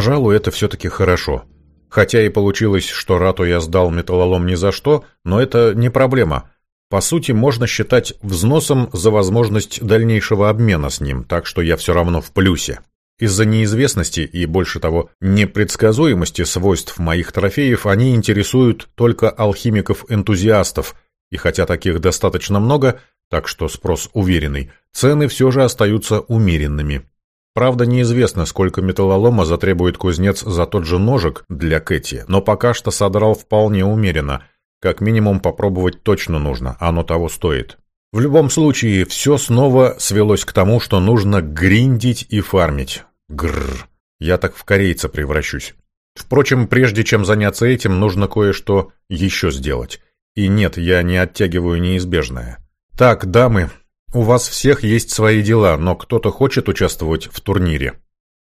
Пожалуй, это все-таки хорошо. Хотя и получилось, что рату я сдал металлолом ни за что, но это не проблема. По сути, можно считать взносом за возможность дальнейшего обмена с ним, так что я все равно в плюсе. Из-за неизвестности и, больше того, непредсказуемости свойств моих трофеев они интересуют только алхимиков-энтузиастов, и хотя таких достаточно много, так что спрос уверенный, цены все же остаются умеренными. Правда, неизвестно, сколько металлолома затребует кузнец за тот же ножик для Кэти, но пока что содрал вполне умеренно. Как минимум попробовать точно нужно, оно того стоит. В любом случае, все снова свелось к тому, что нужно гриндить и фармить. Гррр. Я так в корейца превращусь. Впрочем, прежде чем заняться этим, нужно кое-что еще сделать. И нет, я не оттягиваю неизбежное. Так, дамы, у вас всех есть свои дела, но кто-то хочет участвовать в турнире.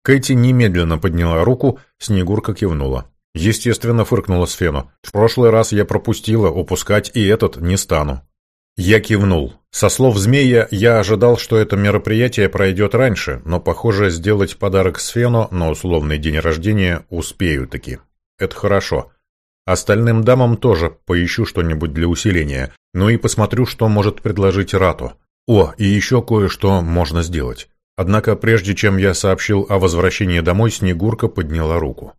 Кэти немедленно подняла руку, Снегурка кивнула. Естественно, фыркнула Сфену. В прошлый раз я пропустила, упускать и этот не стану. Я кивнул. Со слов змея, я ожидал, что это мероприятие пройдет раньше, но, похоже, сделать подарок Сфену на условный день рождения успею таки. Это хорошо. Остальным дамам тоже поищу что-нибудь для усиления, ну и посмотрю, что может предложить Рату. О, и еще кое-что можно сделать. Однако, прежде чем я сообщил о возвращении домой, Снегурка подняла руку.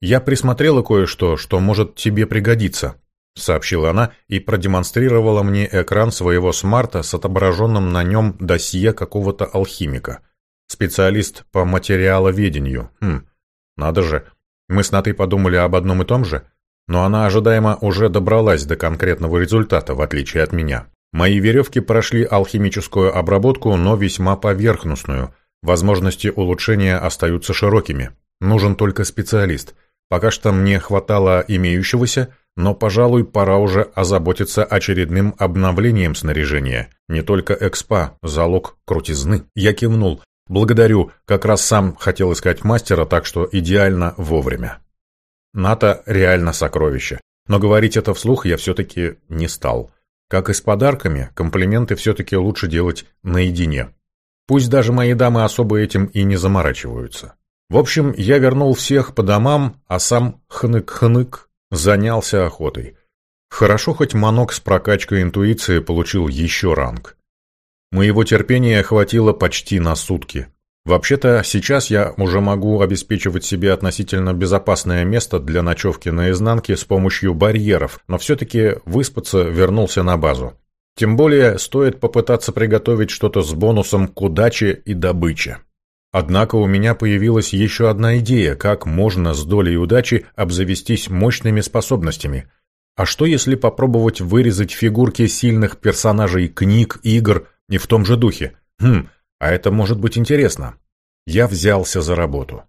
«Я присмотрела кое-что, что может тебе пригодиться», — сообщила она и продемонстрировала мне экран своего смарта с отображенным на нем досье какого-то алхимика. Специалист по материаловедению. Хм, надо же. Мы с Натой подумали об одном и том же, но она ожидаемо уже добралась до конкретного результата, в отличие от меня. Мои веревки прошли алхимическую обработку, но весьма поверхностную. Возможности улучшения остаются широкими. Нужен только специалист. Пока что мне хватало имеющегося, но, пожалуй, пора уже озаботиться очередным обновлением снаряжения. Не только экспа, залог крутизны. Я кивнул. Благодарю, как раз сам хотел искать мастера, так что идеально вовремя. НАТО реально сокровище. Но говорить это вслух я все-таки не стал. Как и с подарками, комплименты все-таки лучше делать наедине. Пусть даже мои дамы особо этим и не заморачиваются. В общем, я вернул всех по домам, а сам хнык-хнык Занялся охотой. Хорошо, хоть манок с прокачкой интуиции получил еще ранг. Моего терпения хватило почти на сутки. Вообще-то, сейчас я уже могу обеспечивать себе относительно безопасное место для ночевки на изнанке с помощью барьеров, но все-таки выспаться вернулся на базу. Тем более, стоит попытаться приготовить что-то с бонусом к удаче и добыче. Однако у меня появилась еще одна идея, как можно с долей удачи обзавестись мощными способностями. А что если попробовать вырезать фигурки сильных персонажей книг, игр и в том же духе? Хм, а это может быть интересно. Я взялся за работу.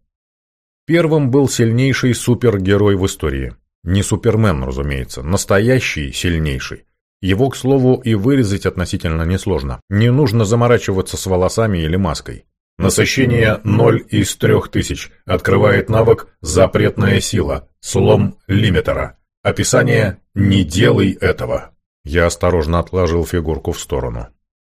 Первым был сильнейший супергерой в истории. Не Супермен, разумеется, настоящий сильнейший. Его, к слову, и вырезать относительно несложно. Не нужно заморачиваться с волосами или маской. Насыщение 0 из 3000. Открывает навык «Запретная сила». Слом лимитера. Описание «Не делай этого». Я осторожно отложил фигурку в сторону.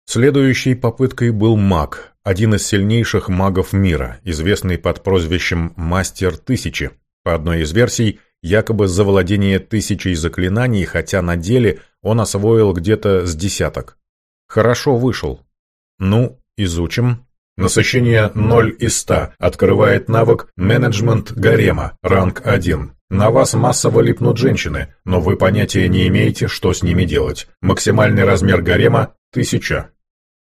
Следующей попыткой был маг, один из сильнейших магов мира, известный под прозвищем «Мастер Тысячи». По одной из версий, якобы за владение тысячей заклинаний, хотя на деле он освоил где-то с десяток. Хорошо вышел. Ну, изучим. Насыщение 0 из 100. Открывает навык «Менеджмент гарема», ранг 1. На вас массово липнут женщины, но вы понятия не имеете, что с ними делать. Максимальный размер гарема – 1000.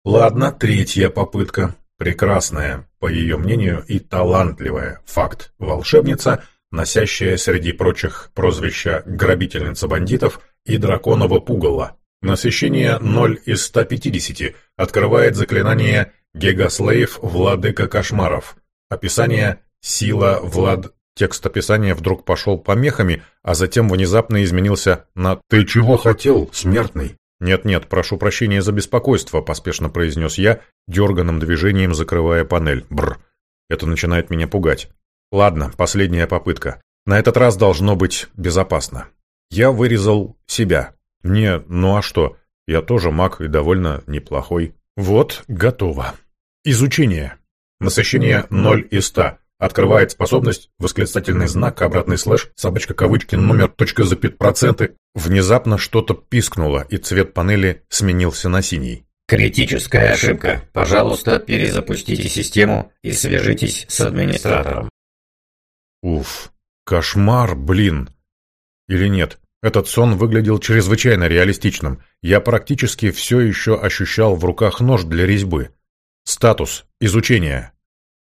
Ладно, третья попытка. Прекрасная, по ее мнению, и талантливая. Факт. Волшебница, носящая среди прочих прозвища «грабительница бандитов» и «драконово пугало». Насыщение 0 из 150. Открывает заклинание Гегаслейв, владыка кошмаров. Описание «Сила, Влад...» Текст описания вдруг пошел помехами, а затем внезапно изменился на «Ты чего хотел, смертный?» «Нет-нет, прошу прощения за беспокойство», — поспешно произнес я, дерганным движением закрывая панель. Бр. Это начинает меня пугать. Ладно, последняя попытка. На этот раз должно быть безопасно. Я вырезал себя. Не, ну а что? Я тоже маг и довольно неплохой. Вот, готово. Изучение. Насыщение 0 из 100. Открывает способность, восклицательный знак, обратный слэш, собачка кавычки, номер, точка, запят, проценты. Внезапно что-то пискнуло, и цвет панели сменился на синий. Критическая ошибка. Пожалуйста, перезапустите систему и свяжитесь с администратором. Уф, кошмар, блин. Или нет? Этот сон выглядел чрезвычайно реалистичным. Я практически все еще ощущал в руках нож для резьбы. Статус. Изучение.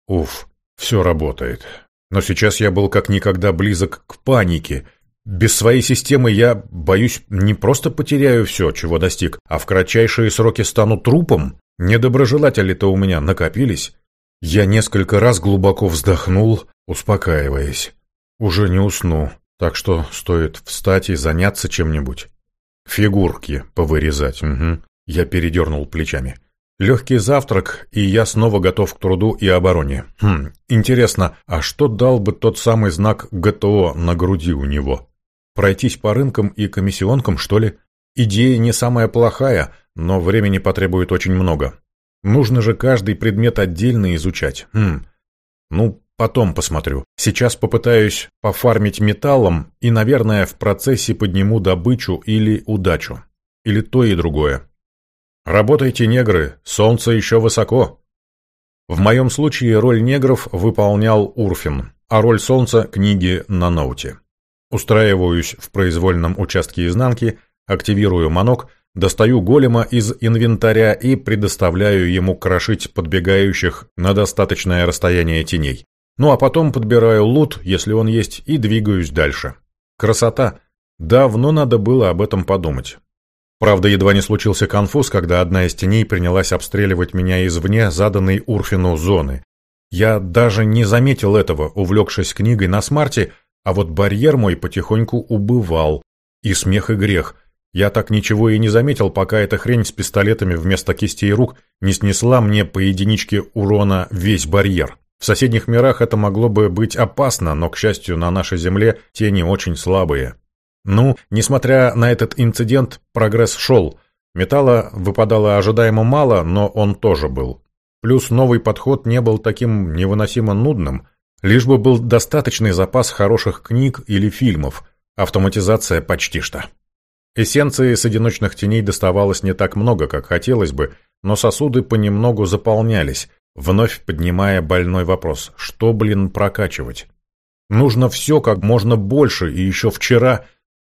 Уф, все работает. Но сейчас я был как никогда близок к панике. Без своей системы я, боюсь, не просто потеряю все, чего достиг, а в кратчайшие сроки стану трупом. Недоброжелатели-то у меня накопились. Я несколько раз глубоко вздохнул, успокаиваясь. Уже не усну, так что стоит встать и заняться чем-нибудь. Фигурки повырезать, угу. Я передернул плечами. Легкий завтрак, и я снова готов к труду и обороне. Хм, интересно, а что дал бы тот самый знак ГТО на груди у него? Пройтись по рынкам и комиссионкам, что ли? Идея не самая плохая, но времени потребует очень много. Нужно же каждый предмет отдельно изучать. Хм. Ну, потом посмотрю. Сейчас попытаюсь пофармить металлом и, наверное, в процессе подниму добычу или удачу. Или то и другое. «Работайте, негры, солнце еще высоко». В моем случае роль негров выполнял Урфин, а роль солнца – книги на ноуте. Устраиваюсь в произвольном участке изнанки, активирую манок, достаю голема из инвентаря и предоставляю ему крошить подбегающих на достаточное расстояние теней. Ну а потом подбираю лут, если он есть, и двигаюсь дальше. Красота! Давно надо было об этом подумать. Правда, едва не случился конфуз, когда одна из теней принялась обстреливать меня извне заданной Урфину зоны. Я даже не заметил этого, увлекшись книгой на смарте, а вот барьер мой потихоньку убывал. И смех, и грех. Я так ничего и не заметил, пока эта хрень с пистолетами вместо кистей рук не снесла мне по единичке урона весь барьер. В соседних мирах это могло бы быть опасно, но, к счастью, на нашей Земле тени очень слабые. Ну, несмотря на этот инцидент, прогресс шел. Металла выпадало ожидаемо мало, но он тоже был. Плюс новый подход не был таким невыносимо нудным, лишь бы был достаточный запас хороших книг или фильмов. Автоматизация почти что. Эссенции с одиночных теней доставалось не так много, как хотелось бы, но сосуды понемногу заполнялись, вновь поднимая больной вопрос, что, блин, прокачивать? Нужно все как можно больше, и еще вчера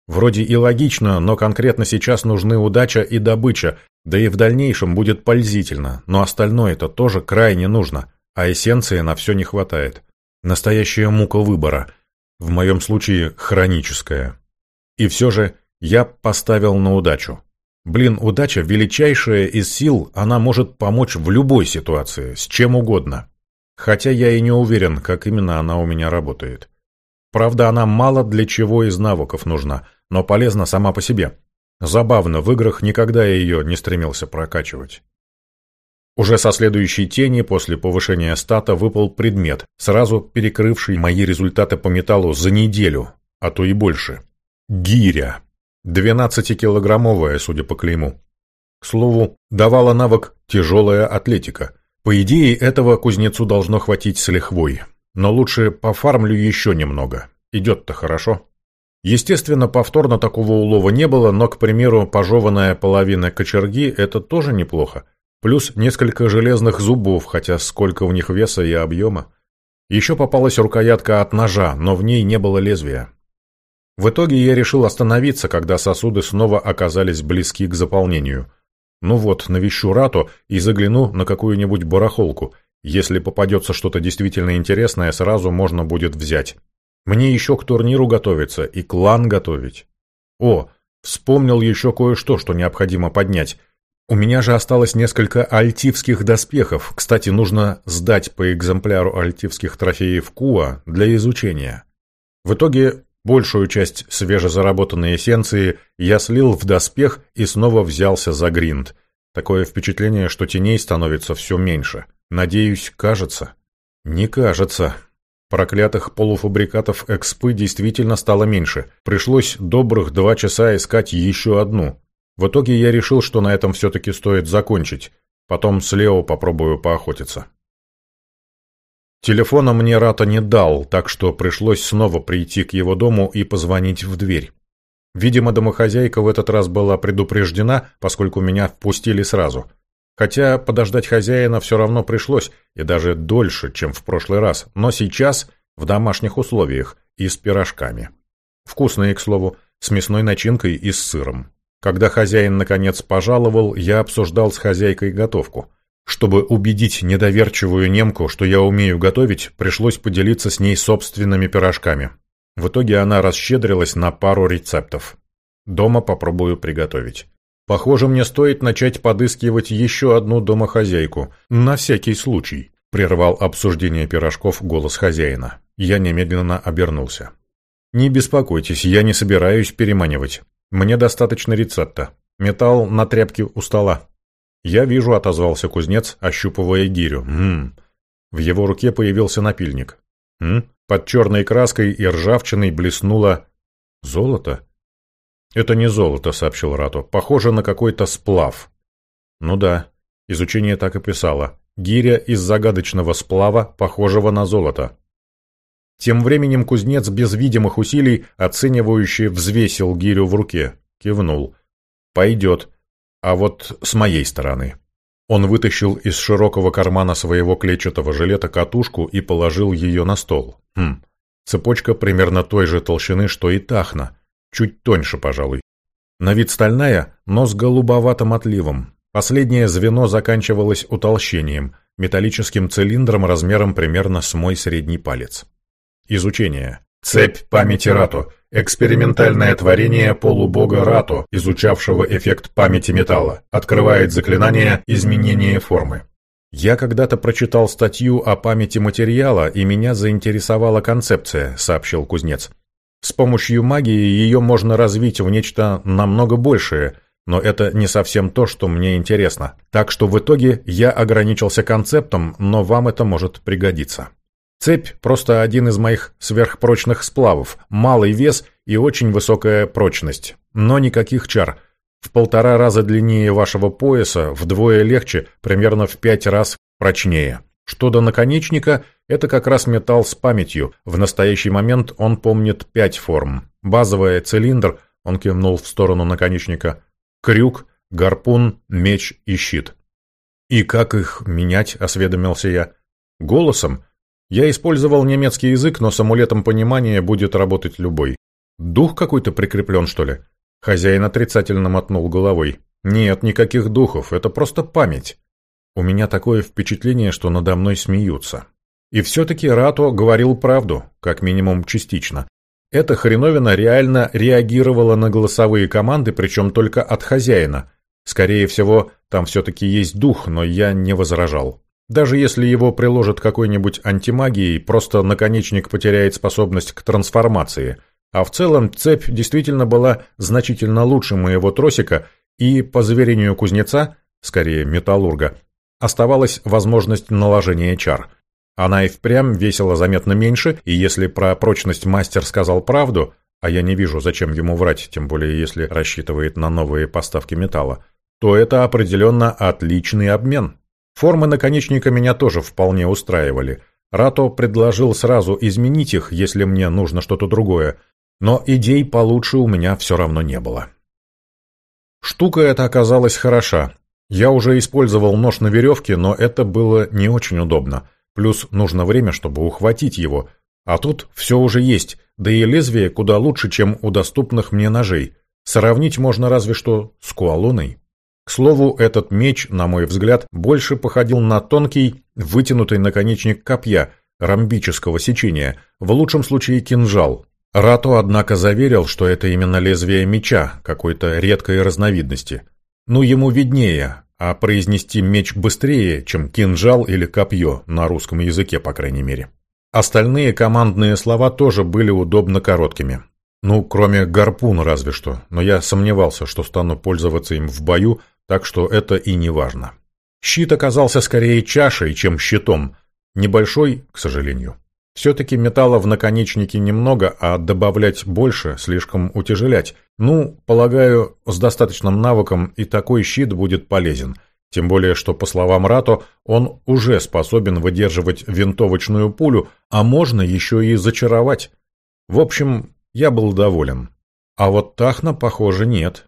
Вроде и логично, но конкретно сейчас нужны удача и добыча, да и в дальнейшем будет пользительно, но остальное-то тоже крайне нужно, а эссенции на все не хватает. Настоящая мука выбора. В моем случае хроническая. И все же я поставил на удачу. Блин, удача величайшая из сил, она может помочь в любой ситуации, с чем угодно. Хотя я и не уверен, как именно она у меня работает. Правда, она мало для чего из навыков нужна, но полезна сама по себе. Забавно, в играх никогда я ее не стремился прокачивать. Уже со следующей тени после повышения стата выпал предмет, сразу перекрывший мои результаты по металлу за неделю, а то и больше. Гиря. 12-килограммовая, судя по клейму. К слову, давала навык «тяжелая атлетика». По идее, этого кузнецу должно хватить с лихвой. Но лучше пофармлю еще немного. Идет-то хорошо. Естественно, повторно такого улова не было, но, к примеру, пожеванная половина кочерги – это тоже неплохо. Плюс несколько железных зубов, хотя сколько в них веса и объема. Еще попалась рукоятка от ножа, но в ней не было лезвия. В итоге я решил остановиться, когда сосуды снова оказались близки к заполнению. Ну вот, навещу Рату и загляну на какую-нибудь барахолку. Если попадется что-то действительно интересное, сразу можно будет взять. Мне еще к турниру готовиться и клан готовить. О, вспомнил еще кое-что, что необходимо поднять. У меня же осталось несколько альтивских доспехов. Кстати, нужно сдать по экземпляру альтивских трофеев Куа для изучения. В итоге большую часть свежезаработанной эссенции я слил в доспех и снова взялся за гринд. Такое впечатление, что теней становится все меньше. Надеюсь, кажется. Не кажется. Проклятых полуфабрикатов экспы действительно стало меньше. Пришлось добрых два часа искать еще одну. В итоге я решил, что на этом все-таки стоит закончить. Потом с Лео попробую поохотиться. Телефона мне Рата не дал, так что пришлось снова прийти к его дому и позвонить в дверь. Видимо, домохозяйка в этот раз была предупреждена, поскольку меня впустили сразу. Хотя подождать хозяина все равно пришлось, и даже дольше, чем в прошлый раз, но сейчас в домашних условиях и с пирожками. Вкусные, к слову, с мясной начинкой и с сыром. Когда хозяин наконец пожаловал, я обсуждал с хозяйкой готовку. Чтобы убедить недоверчивую немку, что я умею готовить, пришлось поделиться с ней собственными пирожками. В итоге она расщедрилась на пару рецептов. Дома попробую приготовить. Похоже, мне стоит начать подыскивать еще одну домохозяйку. На всякий случай. Прервал обсуждение пирожков голос хозяина. Я немедленно обернулся. «Не беспокойтесь, я не собираюсь переманивать. Мне достаточно рецепта. Металл на тряпке у стола». «Я вижу», — отозвался кузнец, ощупывая гирю. «Ммм». В его руке появился напильник. «Ммм». Под черной краской и ржавчиной блеснуло... «Золото?» «Это не золото», — сообщил Рату. «Похоже на какой-то сплав». «Ну да». Изучение так и писало. «Гиря из загадочного сплава, похожего на золото». Тем временем кузнец без видимых усилий, оценивающе взвесил гирю в руке. Кивнул. «Пойдет. А вот с моей стороны». Он вытащил из широкого кармана своего клетчатого жилета катушку и положил ее на стол. Хм, цепочка примерно той же толщины, что и тахна. Чуть тоньше, пожалуй. На вид стальная, но с голубоватым отливом. Последнее звено заканчивалось утолщением, металлическим цилиндром размером примерно с мой средний палец. Изучение. Цепь памяти Рато. Экспериментальное творение полубога Рато, изучавшего эффект памяти металла. Открывает заклинание изменения формы. Я когда-то прочитал статью о памяти материала, и меня заинтересовала концепция, сообщил кузнец. С помощью магии ее можно развить в нечто намного большее, но это не совсем то, что мне интересно. Так что в итоге я ограничился концептом, но вам это может пригодиться. Цепь – просто один из моих сверхпрочных сплавов, малый вес и очень высокая прочность, но никаких чар. В полтора раза длиннее вашего пояса, вдвое легче, примерно в пять раз прочнее. Что до наконечника, это как раз металл с памятью. В настоящий момент он помнит пять форм. Базовая – цилиндр, он кивнул в сторону наконечника, крюк, гарпун, меч и щит. «И как их менять?» – осведомился я. «Голосом?» Я использовал немецкий язык, но с амулетом понимания будет работать любой. Дух какой-то прикреплен, что ли? Хозяин отрицательно мотнул головой. Нет, никаких духов, это просто память. У меня такое впечатление, что надо мной смеются. И все-таки Рато говорил правду, как минимум частично. Эта хреновина реально реагировала на голосовые команды, причем только от хозяина. Скорее всего, там все-таки есть дух, но я не возражал. Даже если его приложат какой-нибудь антимагией, просто наконечник потеряет способность к трансформации. А в целом цепь действительно была значительно лучше моего тросика, и, по заверению кузнеца, скорее металлурга, оставалась возможность наложения чар. Она и впрямь весила заметно меньше, и если про прочность мастер сказал правду, а я не вижу, зачем ему врать, тем более если рассчитывает на новые поставки металла, то это определенно отличный обмен. Формы наконечника меня тоже вполне устраивали. Рато предложил сразу изменить их, если мне нужно что-то другое, но идей получше у меня все равно не было. Штука эта оказалась хороша, я уже использовал нож на веревке, но это было не очень удобно. Плюс нужно время, чтобы ухватить его. А тут все уже есть, да и лезвие куда лучше, чем у доступных мне ножей. Сравнить можно разве что с куалоной. К слову, этот меч, на мой взгляд, больше походил на тонкий, вытянутый наконечник копья, ромбического сечения, в лучшем случае кинжал. Рато, однако, заверил, что это именно лезвие меча, какой-то редкой разновидности. Ну, ему виднее, а произнести меч быстрее, чем кинжал или копье, на русском языке, по крайней мере. Остальные командные слова тоже были удобно короткими. Ну, кроме гарпун разве что, но я сомневался, что стану пользоваться им в бою, так что это и не важно. Щит оказался скорее чашей, чем щитом. Небольшой, к сожалению. Все-таки металла в наконечнике немного, а добавлять больше слишком утяжелять. Ну, полагаю, с достаточным навыком и такой щит будет полезен. Тем более, что, по словам Рато, он уже способен выдерживать винтовочную пулю, а можно еще и зачаровать. В общем, я был доволен. А вот Тахна, похоже, нет.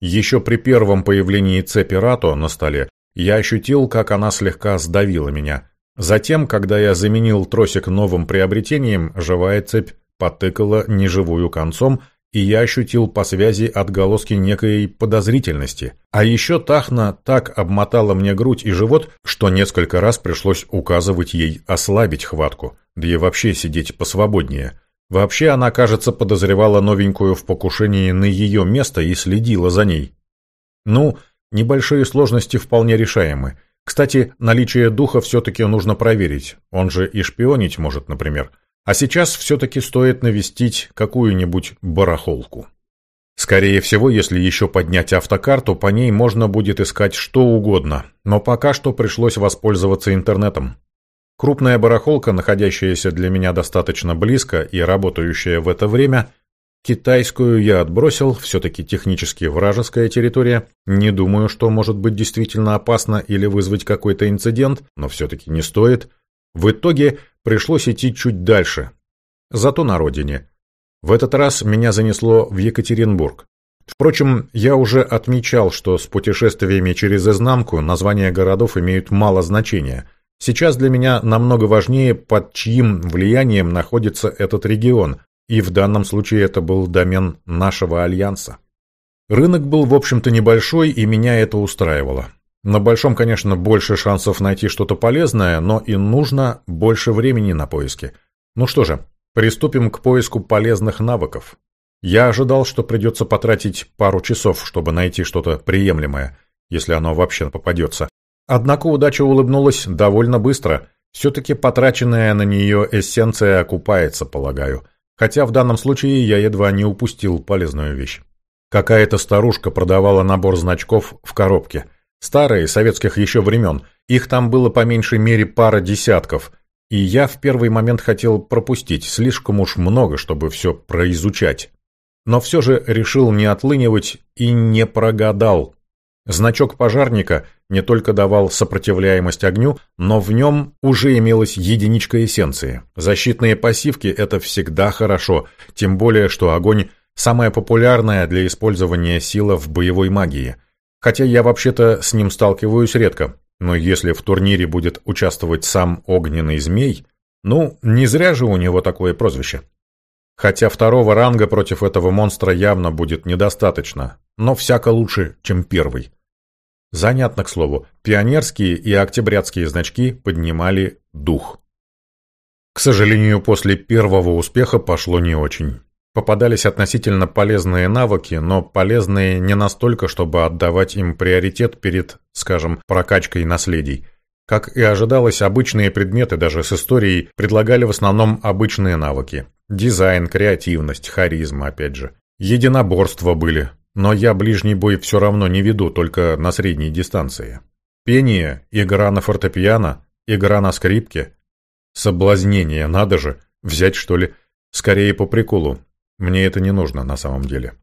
Еще при первом появлении цепи Рато на столе я ощутил, как она слегка сдавила меня. Затем, когда я заменил тросик новым приобретением, живая цепь потыкала неживую концом, и я ощутил по связи отголоски некой подозрительности. А еще Тахна так обмотала мне грудь и живот, что несколько раз пришлось указывать ей ослабить хватку, да и вообще сидеть посвободнее. Вообще она, кажется, подозревала новенькую в покушении на ее место и следила за ней. Ну, небольшие сложности вполне решаемы. Кстати, наличие духа все-таки нужно проверить, он же и шпионить может, например. А сейчас все-таки стоит навестить какую-нибудь барахолку. Скорее всего, если еще поднять автокарту, по ней можно будет искать что угодно, но пока что пришлось воспользоваться интернетом. Крупная барахолка, находящаяся для меня достаточно близко и работающая в это время, китайскую я отбросил, все-таки технически вражеская территория, не думаю, что может быть действительно опасно или вызвать какой-то инцидент, но все-таки не стоит – в итоге пришлось идти чуть дальше. Зато на родине. В этот раз меня занесло в Екатеринбург. Впрочем, я уже отмечал, что с путешествиями через изнанку названия городов имеют мало значения. Сейчас для меня намного важнее, под чьим влиянием находится этот регион, и в данном случае это был домен нашего альянса. Рынок был, в общем-то, небольшой, и меня это устраивало. На большом, конечно, больше шансов найти что-то полезное, но и нужно больше времени на поиски. Ну что же, приступим к поиску полезных навыков. Я ожидал, что придется потратить пару часов, чтобы найти что-то приемлемое, если оно вообще попадется. Однако удача улыбнулась довольно быстро. Все-таки потраченная на нее эссенция окупается, полагаю. Хотя в данном случае я едва не упустил полезную вещь. Какая-то старушка продавала набор значков в коробке – Старые, советских еще времен. Их там было по меньшей мере пара десятков. И я в первый момент хотел пропустить, слишком уж много, чтобы все произучать. Но все же решил не отлынивать и не прогадал. Значок пожарника не только давал сопротивляемость огню, но в нем уже имелась единичка эссенции. Защитные пассивки – это всегда хорошо, тем более, что огонь – самая популярная для использования сила в боевой магии – Хотя я вообще-то с ним сталкиваюсь редко. Но если в турнире будет участвовать сам Огненный Змей, ну, не зря же у него такое прозвище. Хотя второго ранга против этого монстра явно будет недостаточно, но всяко лучше, чем первый. Занятно, к слову, пионерские и октябрятские значки поднимали дух. К сожалению, после первого успеха пошло не очень. Попадались относительно полезные навыки, но полезные не настолько, чтобы отдавать им приоритет перед, скажем, прокачкой наследий. Как и ожидалось, обычные предметы даже с историей предлагали в основном обычные навыки. Дизайн, креативность, харизма, опять же. Единоборства были, но я ближний бой все равно не веду, только на средней дистанции. Пение, игра на фортепиано, игра на скрипке. Соблазнение, надо же, взять что ли, скорее по приколу, мне это не нужно на самом деле.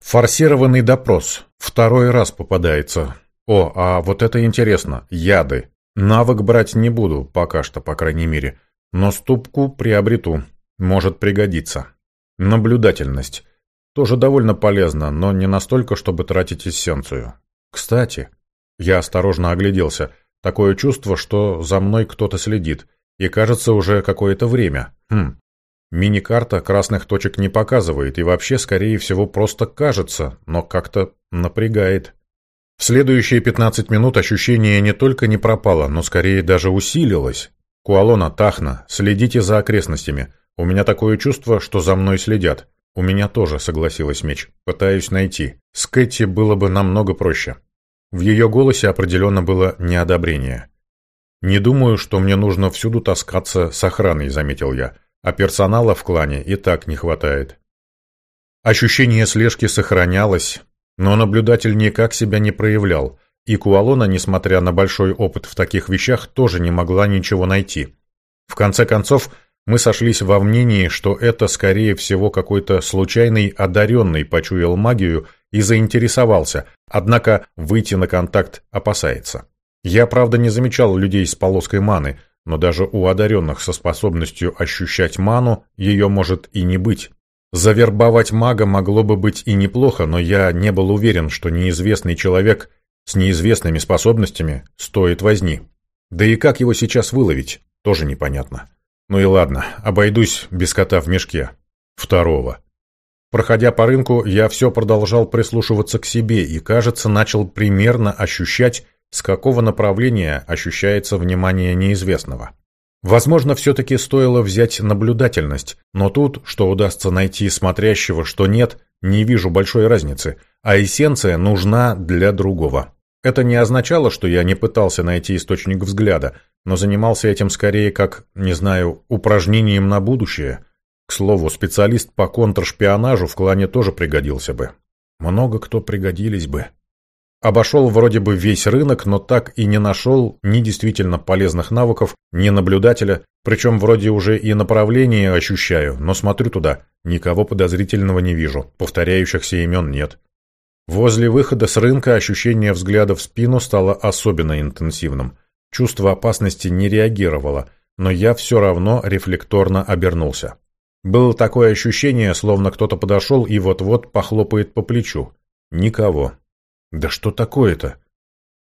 Форсированный допрос. Второй раз попадается. О, а вот это интересно. Яды. Навык брать не буду, пока что, по крайней мере. Но ступку приобрету. Может пригодиться. Наблюдательность. Тоже довольно полезно, но не настолько, чтобы тратить эссенцию. Кстати, я осторожно огляделся. Такое чувство, что за мной кто-то следит. И кажется уже какое-то время. Хм, Мини-карта красных точек не показывает и вообще, скорее всего, просто кажется, но как-то напрягает. В следующие 15 минут ощущение не только не пропало, но скорее даже усилилось. Куалона, Тахна, следите за окрестностями. У меня такое чувство, что за мной следят. У меня тоже, согласилась Меч. Пытаюсь найти. С Кэти было бы намного проще. В ее голосе определенно было неодобрение. «Не думаю, что мне нужно всюду таскаться с охраной», — заметил я а персонала в клане и так не хватает. Ощущение слежки сохранялось, но наблюдатель никак себя не проявлял, и Куалона, несмотря на большой опыт в таких вещах, тоже не могла ничего найти. В конце концов, мы сошлись во мнении, что это, скорее всего, какой-то случайный одаренный почуял магию и заинтересовался, однако выйти на контакт опасается. Я, правда, не замечал людей с полоской маны, но даже у одаренных со способностью ощущать ману ее может и не быть. Завербовать мага могло бы быть и неплохо, но я не был уверен, что неизвестный человек с неизвестными способностями стоит возни. Да и как его сейчас выловить, тоже непонятно. Ну и ладно, обойдусь без кота в мешке. Второго. Проходя по рынку, я все продолжал прислушиваться к себе и, кажется, начал примерно ощущать, с какого направления ощущается внимание неизвестного. Возможно, все-таки стоило взять наблюдательность, но тут, что удастся найти смотрящего, что нет, не вижу большой разницы, а эссенция нужна для другого. Это не означало, что я не пытался найти источник взгляда, но занимался этим скорее как, не знаю, упражнением на будущее. К слову, специалист по контршпионажу в клане тоже пригодился бы. Много кто пригодились бы. Обошел вроде бы весь рынок, но так и не нашел ни действительно полезных навыков, ни наблюдателя, причем вроде уже и направление ощущаю, но смотрю туда, никого подозрительного не вижу, повторяющихся имен нет. Возле выхода с рынка ощущение взгляда в спину стало особенно интенсивным. Чувство опасности не реагировало, но я все равно рефлекторно обернулся. Было такое ощущение, словно кто-то подошел и вот-вот похлопает по плечу. Никого. Да что такое-то?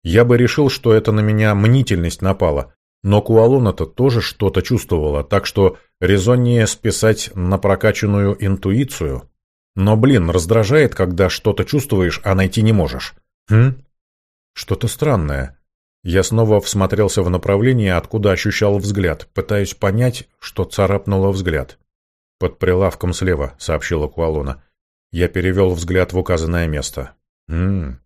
Я бы решил, что это на меня мнительность напала, но Куалона-то тоже что-то чувствовала, так что резоннее списать на прокачанную интуицию. Но, блин, раздражает, когда что-то чувствуешь, а найти не можешь. Хм? Что-то странное. Я снова всмотрелся в направление, откуда ощущал взгляд, пытаясь понять, что царапнуло взгляд. «Под прилавком слева», — сообщила Куалона. Я перевел взгляд в указанное место. «Ммм».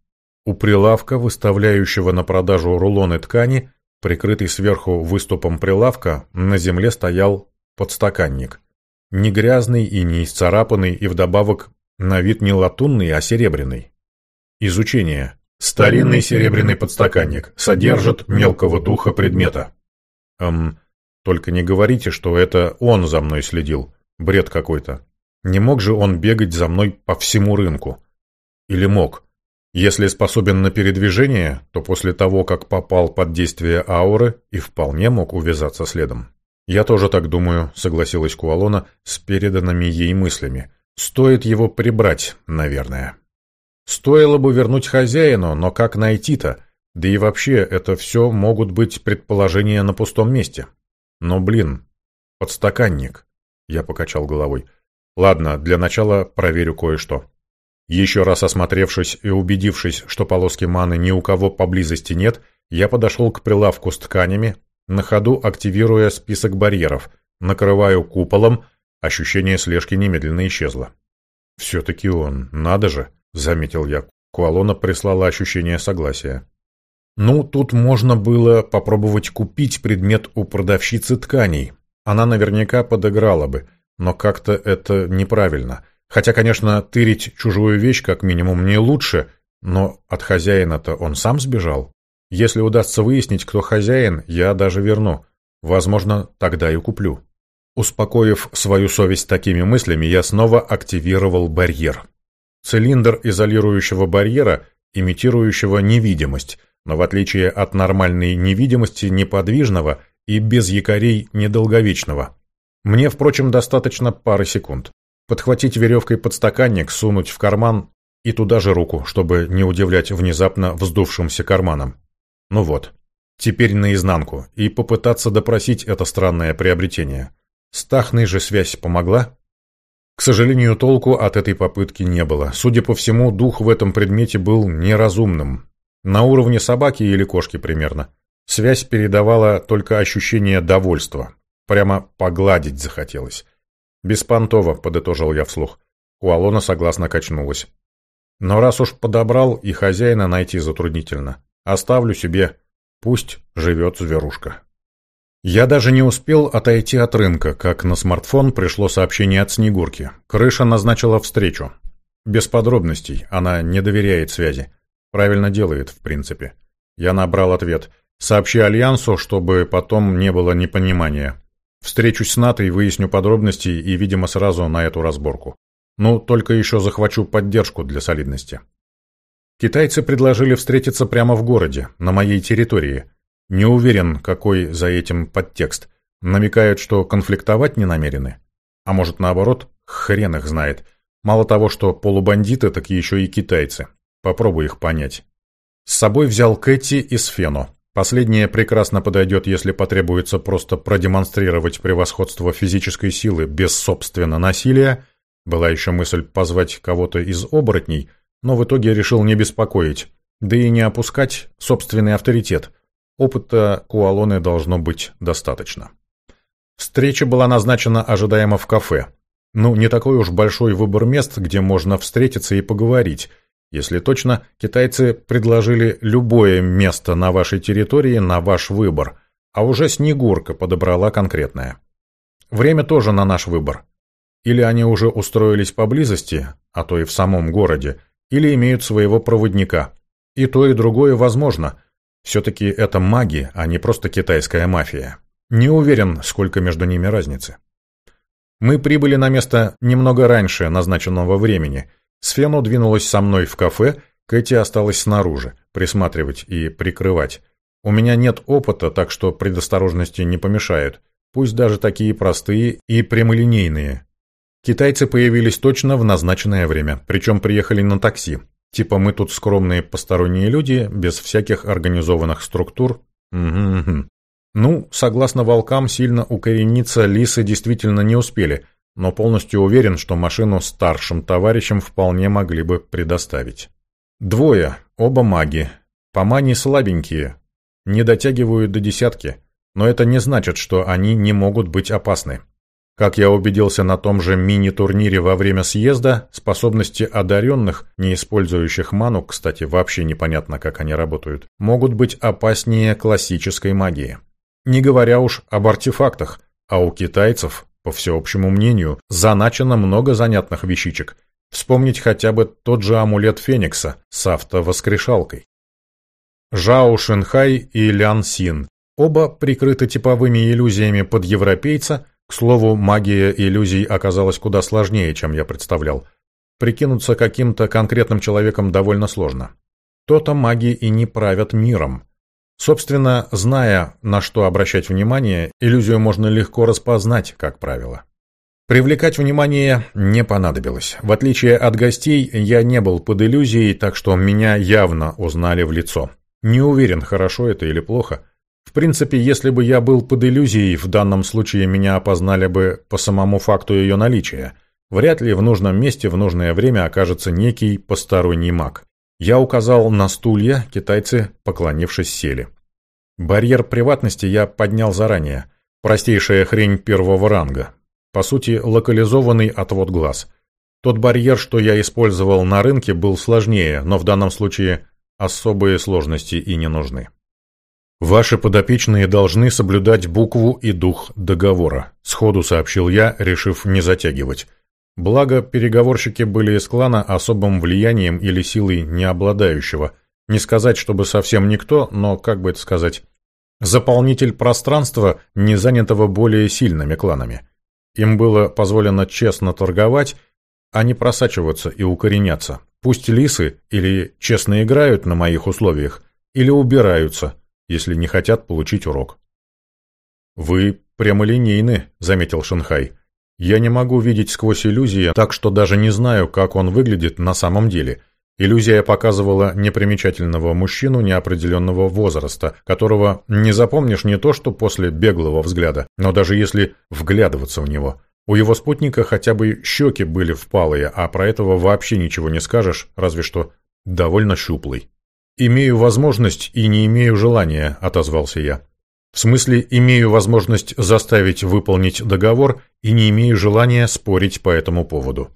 У прилавка, выставляющего на продажу рулоны ткани, прикрытый сверху выступом прилавка, на земле стоял подстаканник. Не грязный и не исцарапанный, и вдобавок на вид не латунный, а серебряный. Изучение. Старинный серебряный подстаканник. Содержит мелкого духа предмета. Эм, только не говорите, что это он за мной следил. Бред какой-то. Не мог же он бегать за мной по всему рынку? Или мог? Если способен на передвижение, то после того, как попал под действие ауры, и вполне мог увязаться следом. «Я тоже так думаю», — согласилась Куалона с переданными ей мыслями. «Стоит его прибрать, наверное». «Стоило бы вернуть хозяину, но как найти-то? Да и вообще, это все могут быть предположения на пустом месте». «Но, блин, подстаканник», — я покачал головой. «Ладно, для начала проверю кое-что». Еще раз осмотревшись и убедившись, что полоски маны ни у кого поблизости нет, я подошел к прилавку с тканями, на ходу активируя список барьеров, накрываю куполом, ощущение слежки немедленно исчезло. «Все-таки он, надо же», — заметил я. Куалона прислала ощущение согласия. Ну, тут можно было попробовать купить предмет у продавщицы тканей. Она наверняка подыграла бы, но как-то это неправильно. Хотя, конечно, тырить чужую вещь как минимум не лучше, но от хозяина-то он сам сбежал. Если удастся выяснить, кто хозяин, я даже верну. Возможно, тогда и куплю. Успокоив свою совесть такими мыслями, я снова активировал барьер. Цилиндр изолирующего барьера, имитирующего невидимость, но в отличие от нормальной невидимости неподвижного и без якорей недолговечного. Мне, впрочем, достаточно пары секунд. Подхватить веревкой подстаканник, сунуть в карман и туда же руку, чтобы не удивлять внезапно вздувшимся карманом. Ну вот, теперь наизнанку, и попытаться допросить это странное приобретение. Стахной же связь помогла? К сожалению, толку от этой попытки не было. Судя по всему, дух в этом предмете был неразумным. На уровне собаки или кошки примерно. Связь передавала только ощущение довольства. Прямо погладить захотелось. «Беспонтово», — подытожил я вслух. Куалона согласно качнулась. Но раз уж подобрал, и хозяина найти затруднительно. Оставлю себе. Пусть живет зверушка. Я даже не успел отойти от рынка, как на смартфон пришло сообщение от Снегурки. Крыша назначила встречу. Без подробностей, она не доверяет связи. Правильно делает, в принципе. Я набрал ответ. Сообщи Альянсу, чтобы потом не было непонимания. Встречусь с Натой, выясню подробности и, видимо, сразу на эту разборку. Ну, только еще захвачу поддержку для солидности. Китайцы предложили встретиться прямо в городе, на моей территории. Не уверен, какой за этим подтекст. Намекают, что конфликтовать не намерены. А может, наоборот, хрен их знает. Мало того, что полубандиты, так еще и китайцы. Попробуй их понять. С собой взял Кэти и Сфену. Последнее прекрасно подойдет, если потребуется просто продемонстрировать превосходство физической силы без, собственно, насилия. Была еще мысль позвать кого-то из оборотней, но в итоге решил не беспокоить, да и не опускать собственный авторитет. Опыта Куалоны должно быть достаточно. Встреча была назначена ожидаемо в кафе. Ну, не такой уж большой выбор мест, где можно встретиться и поговорить – если точно, китайцы предложили любое место на вашей территории на ваш выбор, а уже Снегурка подобрала конкретное. Время тоже на наш выбор. Или они уже устроились поблизости, а то и в самом городе, или имеют своего проводника. И то, и другое возможно. Все-таки это маги, а не просто китайская мафия. Не уверен, сколько между ними разницы. Мы прибыли на место немного раньше назначенного времени – Сфено двинулась со мной в кафе, Кэти осталась снаружи, присматривать и прикрывать. У меня нет опыта, так что предосторожности не помешают, пусть даже такие простые и прямолинейные. Китайцы появились точно в назначенное время, причем приехали на такси. Типа мы тут скромные посторонние люди, без всяких организованных структур. Угу-угу. Ну, согласно волкам, сильно укорениться лисы действительно не успели – но полностью уверен, что машину старшим товарищам вполне могли бы предоставить. Двое, оба маги. По мане слабенькие, не дотягивают до десятки, но это не значит, что они не могут быть опасны. Как я убедился на том же мини-турнире во время съезда, способности одаренных, не использующих ману, кстати, вообще непонятно, как они работают, могут быть опаснее классической магии. Не говоря уж об артефактах, а у китайцев по всеобщему мнению, заначено много занятных вещичек. Вспомнить хотя бы тот же амулет Феникса с автовоскрешалкой. Жао Шинхай и Лян Син. Оба прикрыты типовыми иллюзиями под европейца. К слову, магия иллюзий оказалась куда сложнее, чем я представлял. Прикинуться каким-то конкретным человеком довольно сложно. То-то маги и не правят миром. Собственно, зная, на что обращать внимание, иллюзию можно легко распознать, как правило. Привлекать внимание не понадобилось. В отличие от гостей, я не был под иллюзией, так что меня явно узнали в лицо. Не уверен, хорошо это или плохо. Принципе, если бы я был под иллюзией, в данном случае меня опознали бы по самому факту ее наличия. Вряд ли в нужном месте в нужное время окажется некий посторонний маг. Я указал на стулья, китайцы, поклонившись, сели. Барьер приватности я поднял заранее. Простейшая хрень первого ранга. По сути, локализованный отвод глаз. Тот барьер, что я использовал на рынке, был сложнее, но в данном случае особые сложности и не нужны. «Ваши подопечные должны соблюдать букву и дух договора», — сходу сообщил я, решив не затягивать. Благо, переговорщики были из клана особым влиянием или силой не обладающего. Не сказать, чтобы совсем никто, но, как бы это сказать, заполнитель пространства, не занятого более сильными кланами. Им было позволено честно торговать, а не просачиваться и укореняться. Пусть лисы или честно играют на моих условиях, или убираются, если не хотят получить урок. «Вы прямолинейны», — заметил Шанхай. Я не могу видеть сквозь иллюзии, так что даже не знаю, как он выглядит на самом деле. Иллюзия показывала непримечательного мужчину неопределенного возраста, которого не запомнишь не то что после беглого взгляда, но даже если вглядываться в него. У его спутника хотя бы щеки были впалые, а про этого вообще ничего не скажешь, разве что довольно щуплый. «Имею возможность и не имею желания», — отозвался я. В смысле, имею возможность заставить выполнить договор и не имею желания спорить по этому поводу.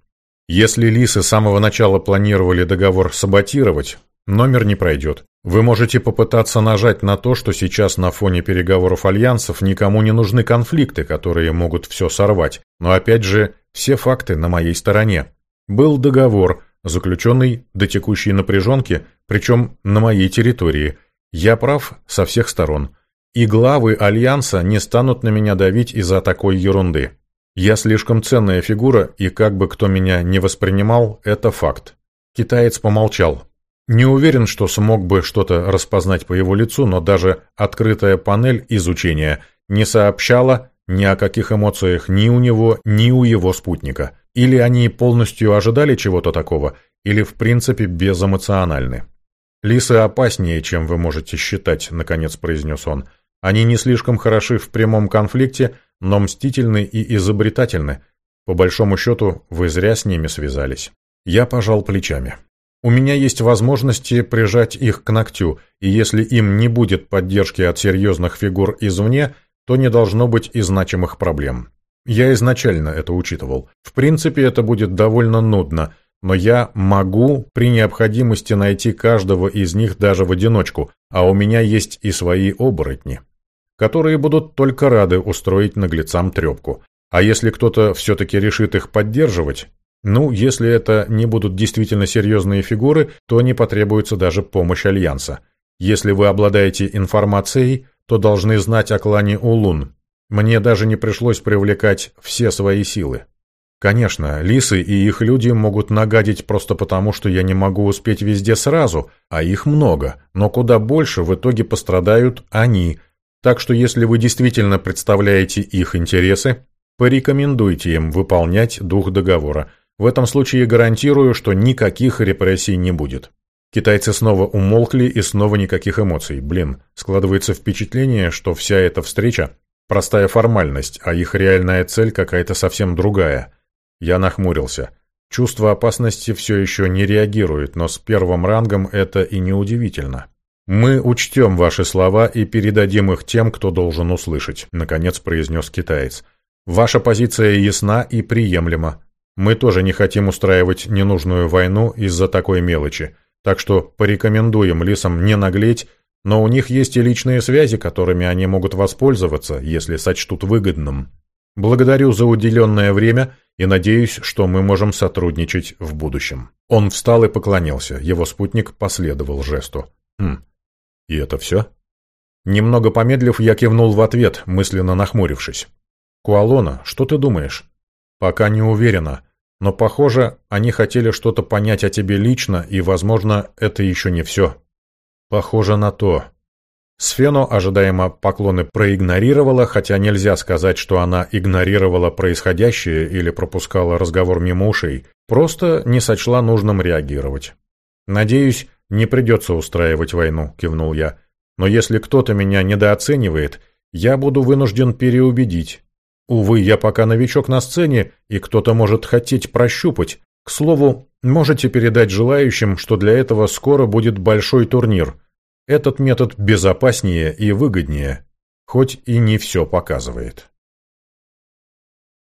Если лисы с самого начала планировали договор саботировать, номер не пройдет. Вы можете попытаться нажать на то, что сейчас на фоне переговоров альянсов никому не нужны конфликты, которые могут все сорвать. Но опять же, все факты на моей стороне. Был договор, заключенный до текущей напряженки, причем на моей территории. Я прав со всех сторон. И главы Альянса не станут на меня давить из-за такой ерунды. Я слишком ценная фигура, и как бы кто меня не воспринимал, это факт. Китаец помолчал. Не уверен, что смог бы что-то распознать по его лицу, но даже открытая панель изучения не сообщала ни о каких эмоциях ни у него, ни у его спутника. Или они полностью ожидали чего-то такого, или в принципе безэмоциональны. «Лисы опаснее, чем вы можете считать», — наконец произнес он. «Они не слишком хороши в прямом конфликте, но мстительны и изобретательны. По большому счету, вы зря с ними связались». Я пожал плечами. У меня есть возможности прижать их к ногтю, и если им не будет поддержки от серьезных фигур извне, то не должно быть и значимых проблем. Я изначально это учитывал. В принципе, это будет довольно нудно, но я могу при необходимости найти каждого из них даже в одиночку, а у меня есть и свои оборотни, которые будут только рады устроить наглецам трепку. А если кто-то все-таки решит их поддерживать, ну, если это не будут действительно серьезные фигуры, то не потребуется даже помощь Альянса. Если вы обладаете информацией, то должны знать о клане Улун. Мне даже не пришлось привлекать все свои силы. Конечно, лисы и их люди могут нагадить просто потому, что я не могу успеть везде сразу, а их много, но куда больше в итоге пострадают они. Так что если вы действительно представляете их интересы, порекомендуйте им выполнять дух договора – в этом случае гарантирую, что никаких репрессий не будет. Китайцы снова умолкли и снова никаких эмоций. Блин, складывается впечатление, что вся эта встреча – простая формальность, а их реальная цель какая-то совсем другая. Я нахмурился. Чувство опасности все еще не реагирует, но с первым рангом это и не удивительно. «Мы учтем ваши слова и передадим их тем, кто должен услышать», – наконец произнес китаец. «Ваша позиция ясна и приемлема. Мы тоже не хотим устраивать ненужную войну из-за такой мелочи, так что порекомендуем лисам не наглеть, но у них есть и личные связи, которыми они могут воспользоваться, если сочтут выгодным. Благодарю за уделенное время и надеюсь, что мы можем сотрудничать в будущем». Он встал и поклонился, его спутник последовал жесту. «Хм, и это все?» Немного помедлив, я кивнул в ответ, мысленно нахмурившись. «Куалона, что ты думаешь?» «Пока не уверена. Но, похоже, они хотели что-то понять о тебе лично, и, возможно, это еще не все. Похоже на то. Сфено ожидаемо поклоны проигнорировала, хотя нельзя сказать, что она игнорировала происходящее или пропускала разговор мимо ушей, просто не сочла нужным реагировать. «Надеюсь, не придется устраивать войну», — кивнул я. «Но если кто-то меня недооценивает, я буду вынужден переубедить. Увы, я пока новичок на сцене, и кто-то может хотеть прощупать. К слову, можете передать желающим, что для этого скоро будет большой турнир. Этот метод безопаснее и выгоднее, хоть и не все показывает.